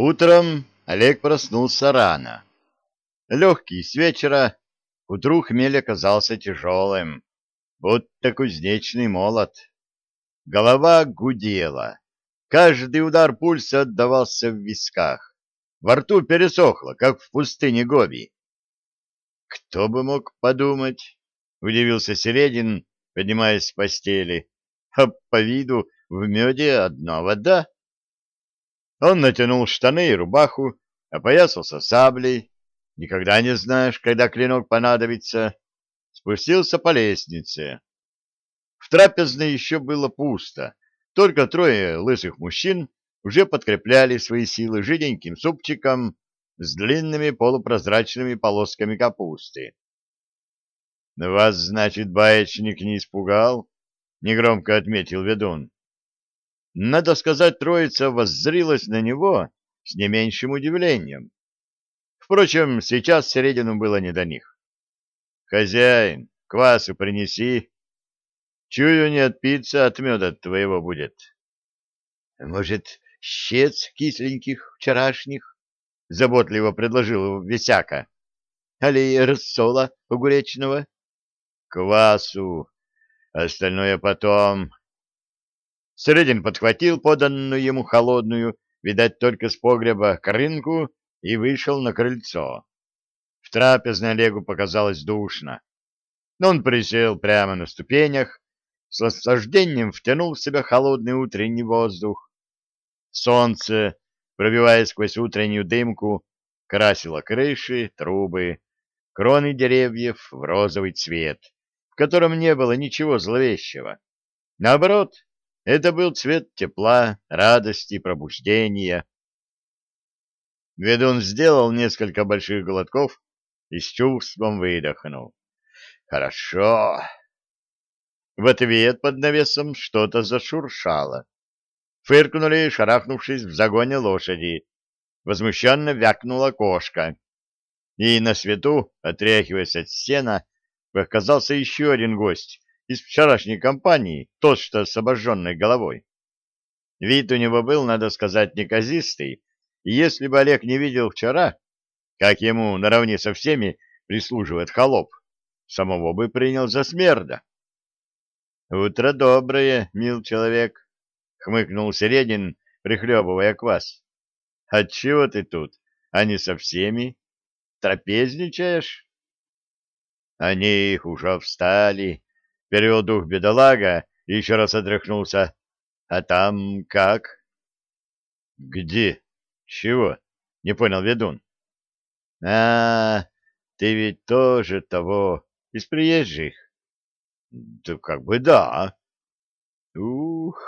Утром Олег проснулся рано. Легкий с вечера, утру хмель оказался тяжелым, будто кузнечный молот. Голова гудела, каждый удар пульса отдавался в висках. Во рту пересохло, как в пустыне Гоби. «Кто бы мог подумать?» — удивился Середин, поднимаясь с постели. «А по виду в меде одна вода». Он натянул штаны и рубаху, опоясался саблей. Никогда не знаешь, когда клинок понадобится. Спустился по лестнице. В трапезной еще было пусто. Только трое лысых мужчин уже подкрепляли свои силы жиденьким супчиком с длинными полупрозрачными полосками капусты. — Вас, значит, баечник не испугал? — негромко отметил ведун. Надо сказать, троица воззрилась на него с не меньшим удивлением. Впрочем, сейчас Середину было не до них. «Хозяин, квасу принеси. Чую, не отпиться от меда твоего будет». «Может, щец кисленьких вчерашних?» — заботливо предложил Висяка. «Али рассола огуречного?» «Квасу. Остальное потом. Средин подхватил поданную ему холодную, видать, только с погреба, корынку и вышел на крыльцо. В трапезной Олегу показалось душно. Но он присел прямо на ступенях, с наслаждением втянул в себя холодный утренний воздух. Солнце, пробиваясь сквозь утреннюю дымку, красило крыши, трубы, кроны деревьев в розовый цвет, в котором не было ничего зловещего. Наоборот, это был цвет тепла, радости, пробуждения. Ведун сделал несколько больших глотков и с чувством выдохнул. «Хорошо!» В ответ под навесом что-то зашуршало. Фыркнули, шарахнувшись в загоне лошади. Возмущенно вякнула кошка. И на свету, отряхиваясь от сена, показался еще один гость из вчерашней компании, тот, что с обожженной головой. Вид у него был, надо сказать, неказистый, и если бы Олег не видел вчера, как ему наравне со всеми прислуживает холоп, самого бы принял за смерда. — Утро доброе, мил человек, — хмыкнул Середин, прихлебывая квас. — Отчего ты тут, а не со всеми? Трапезничаешь? Они уже встали, Перевел дух бедолага и еще раз отряхнулся. А там как? Где? Чего? Не понял ведун. А, ты ведь тоже того, из приезжих. Да как бы да. Ух,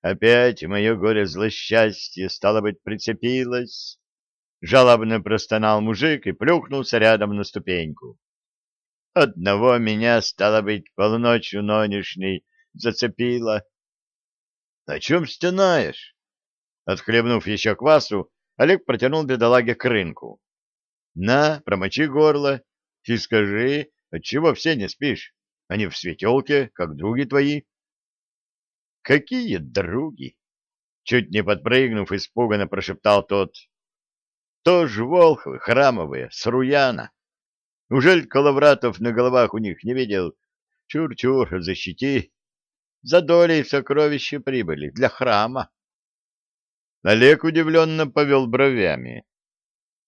опять мое горе злосчастье, стало быть, прицепилось. Жалобно простонал мужик и плюхнулся рядом на ступеньку. Одного меня, стало быть, полночью нонешней зацепило. — О чем стенаешь? Отхлебнув еще квасу, Олег протянул бедолаге к рынку. — На, промочи горло и скажи, отчего все не спишь? Они в светелке, как други твои. — Какие други? Чуть не подпрыгнув, испуганно прошептал тот. — Тоже волхвы, храмовые, с Руяна. Ужель коловратов на головах у них не видел? Чур-чур, защити. За долей сокровища прибыли для храма. Олег удивленно повел бровями.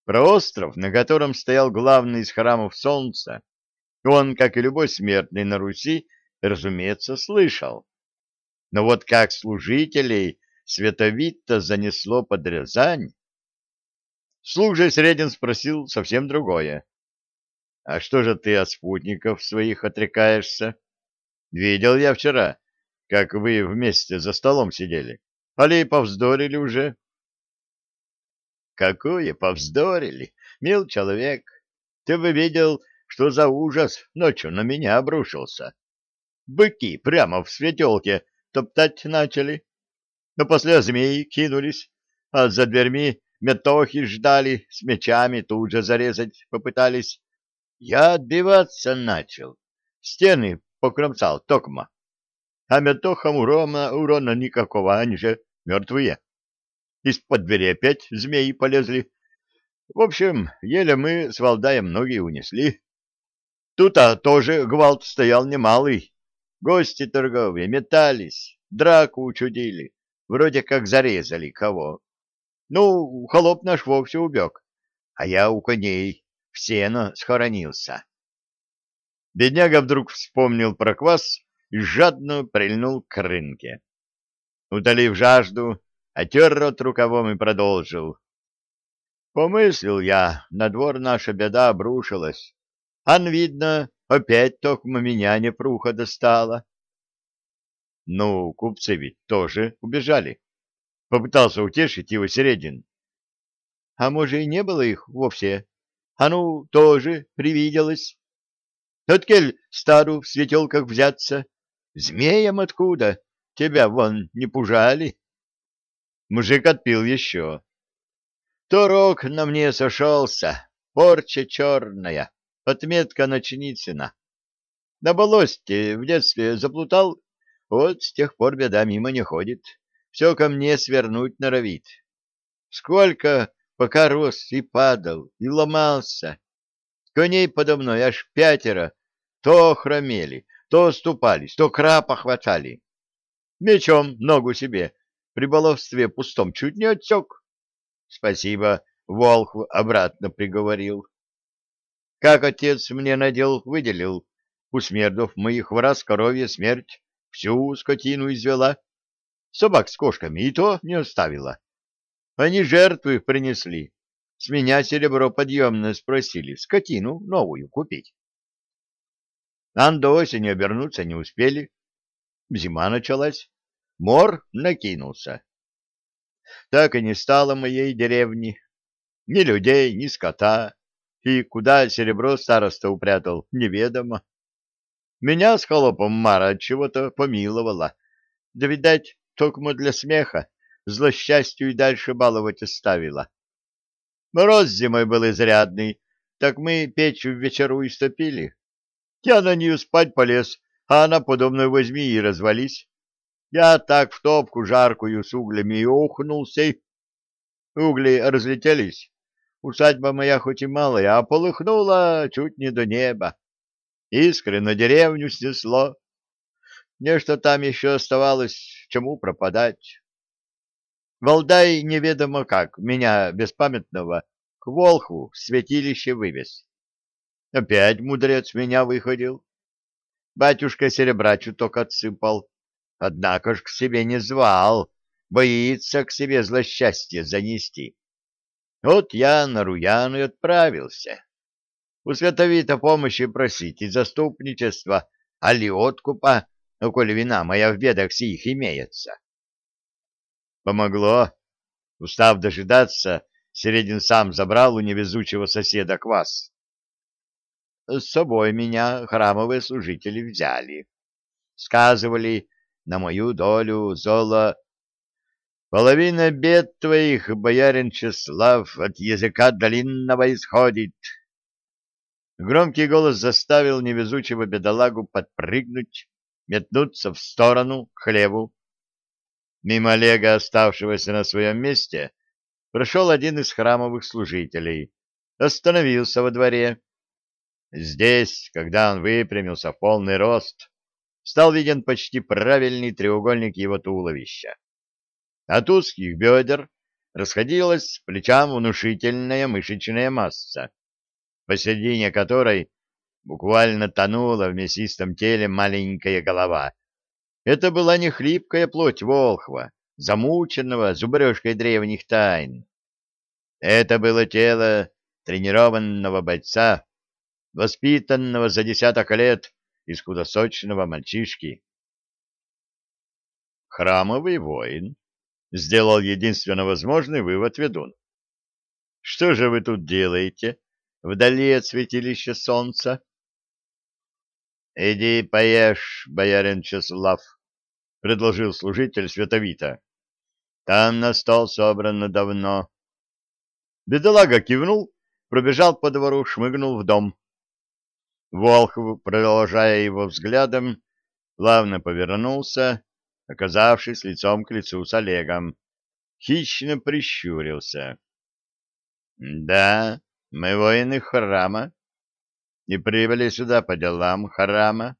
Про остров, на котором стоял главный из храмов солнца, он, как и любой смертный на Руси, разумеется, слышал. Но вот как служителей Световито занесло под Рязань? Слух же Средин спросил совсем другое. А что же ты от спутников своих отрекаешься? Видел я вчера, как вы вместе за столом сидели. Али повздорили уже? Какое повздорили, мил человек. Ты бы видел, что за ужас ночью на меня обрушился. Быки прямо в светелке топтать начали. Но после змеи кинулись, а за дверьми метохи ждали, с мечами тут же зарезать попытались. Я отбиваться начал. Стены покромсал токма. А метохам урона, урона никакого, они же мертвые. из-под двери опять змеи полезли. В общем, еле мы с Валдаем ноги унесли. Тут-то тоже гвалт стоял немалый. Гости торговые метались, драку учудили, вроде как зарезали кого. Ну, холоп наш вовсе убег, а я у коней в сено схоронился. Бедняга вдруг вспомнил про квас и жадно прильнул к рынке. Утолив жажду, отер рот рукавом и продолжил. Помыслил я, на двор наша беда обрушилась. Ан, видно, опять только меня непруха достала. Ну, купцы ведь тоже убежали. Попытался утешить его Середин. А может, и не было их вовсе? А ну, тоже привиделось. Откель стару в светелках взяться? Змеям откуда? Тебя вон не пужали? Мужик отпил еще. Турок на мне сошелся, порча черная, отметка Ночницына. На болосте в детстве заплутал, вот с тех пор беда мимо не ходит, все ко мне свернуть норовит. Сколько, пока рос и падал, и ломался. Коней подо мной аж пятеро, то хромели, то ступались, то крапа хватали. Мечом ногу себе при баловстве пустом чуть не отсек. Спасибо, Волхв обратно приговорил. Как отец мне надел, выделил, усмердов моих враз коровья смерть, всю скотину извела, собак с кошками и то не оставила. Они жертвы принесли, с меня серебро подъемное спросили, скотину новую купить. Ан до осени обернуться не успели. Зима началась, мор накинулся так и не стало моей деревни. Ни людей, ни скота. И куда серебро староста упрятал, неведомо. Меня с холопом Мара от чего-то помиловала. Да, видать, только для смеха, злосчастью и дальше баловать оставила. Мороз зимой был изрядный, так мы печь в вечеру истопили. Я на нее спать полез, а она подобно возьми и развались. Я так в топку жаркую с углями и ухнулся. Угли разлетелись. Усадьба моя хоть и малая, а полыхнула чуть не до неба. Искры на деревню снесло. Нечто там еще оставалось, чему пропадать. Валдай неведомо как, меня, беспамятного, к Волхву в святилище вывез. Опять мудрец меня выходил. Батюшка серебра чуток отсыпал Однако ж к себе не звал, боится к себе злосчастье занести. Вот я на Руяну и отправился. У святовита помощи просить и заступничества, а ли откупа, ну, коли вина моя в бедах сих имеется. Помогло. Устав дожидаться, Середин сам забрал у невезучего соседа квас. С собой меня храмовые служители взяли. Сказывали, на мою долю золо. Половина бед твоих, боярин Чеслав, от языка длинного исходит. Громкий голос заставил невезучего бедолагу подпрыгнуть, метнуться в сторону, к хлебу. Мимо Олега, оставшегося на своем месте, прошел один из храмовых служителей, остановился во дворе. Здесь, когда он выпрямился в полный рост, стал виден почти правильный треугольник его туловища. От узких бедер расходилась плечам внушительная мышечная масса, посередине которой буквально тонула в мясистом теле маленькая голова. Это была не хлипкая плоть волхва, замученного зубрежкой древних тайн. Это было тело тренированного бойца, воспитанного за десяток лет из худосочного мальчишки. Храмовый воин сделал единственно возможный вывод ведун. Что же вы тут делаете вдали от святилища солнца? — Иди поешь, боярин Чеслав, — предложил служитель Световита. — Там на стол собрано давно. Бедолага кивнул, пробежал по двору, шмыгнул в дом. Волхов, продолжая его взглядом, плавно повернулся, оказавшись лицом к лицу с Олегом. хищно прищурился. Да, мы воины храма и прибыли сюда по делам храма.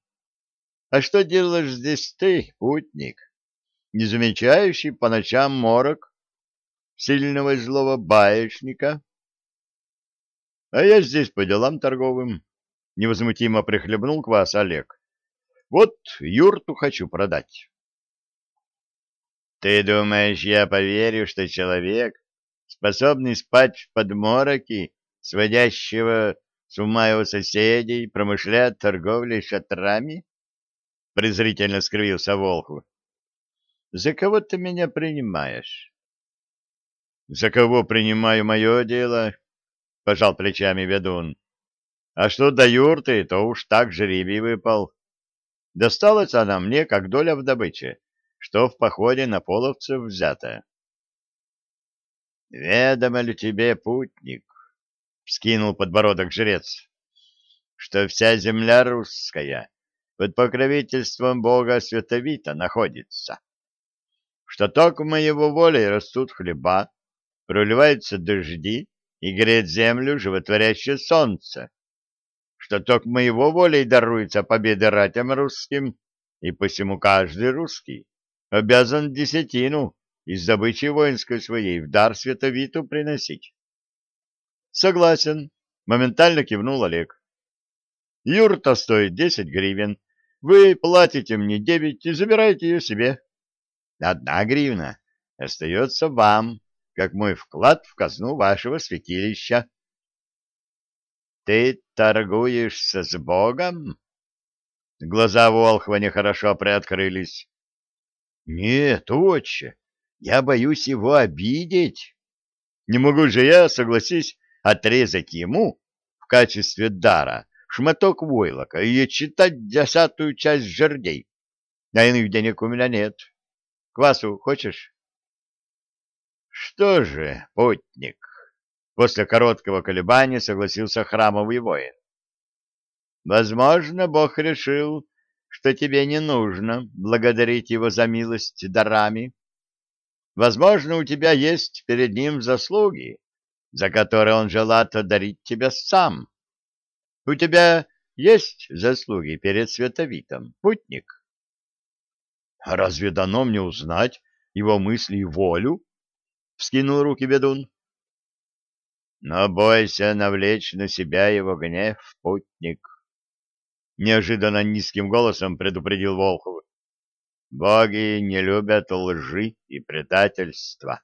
А что делаешь здесь ты, путник, не замечающий по ночам морок сильного и злого баечника? А я здесь по делам торговым, — невозмутимо прихлебнул квас Олег. Вот юрту хочу продать. Ты думаешь, я поверю, что человек, способный спать в подмороке, сводящего с ума его соседей, промышляет торговлей шатрами? Презрительно скривился Волху. За кого ты меня принимаешь? За кого принимаю мое дело? Пожал плечами ведун. А что до юрты, то уж так жребий выпал. Досталась она мне, как доля в добыче что в походе на половцев взято. — Ведомо ли тебе, путник, — вскинул подбородок жрец, — что вся земля русская под покровительством бога Святовита находится, что только моего волей растут хлеба, проливаются дожди и греет землю животворящее солнце, что только моего волей даруется победы ратям русским, и посему каждый русский обязан десятину из добычи воинской своей в дар Световиту приносить. Согласен, моментально кивнул Олег. Юрта стоит десять гривен. Вы платите мне девять и забираете ее себе. Одна гривна остается вам, как мой вклад в казну вашего святилища. Ты торгуешься с Богом? Глаза Волхва нехорошо приоткрылись. Нет, отче, я боюсь его обидеть. Не могу же я, согласись, отрезать ему в качестве дара шматок войлока и читать десятую часть жердей. А иных денег у меня нет. Квасу хочешь? Что же, потник, после короткого колебания согласился храмовый воин. Возможно, Бог решил, что тебе не нужно благодарить его за милость дарами. Возможно, у тебя есть перед ним заслуги, за которые он желает одарить тебя сам. У тебя есть заслуги перед Световитом, путник? А разве дано мне узнать его мысли и волю? Вскинул руки ведун. Но бойся навлечь на себя его гнев, путник неожиданно низким голосом предупредил Волхов. Боги не любят лжи и предательства.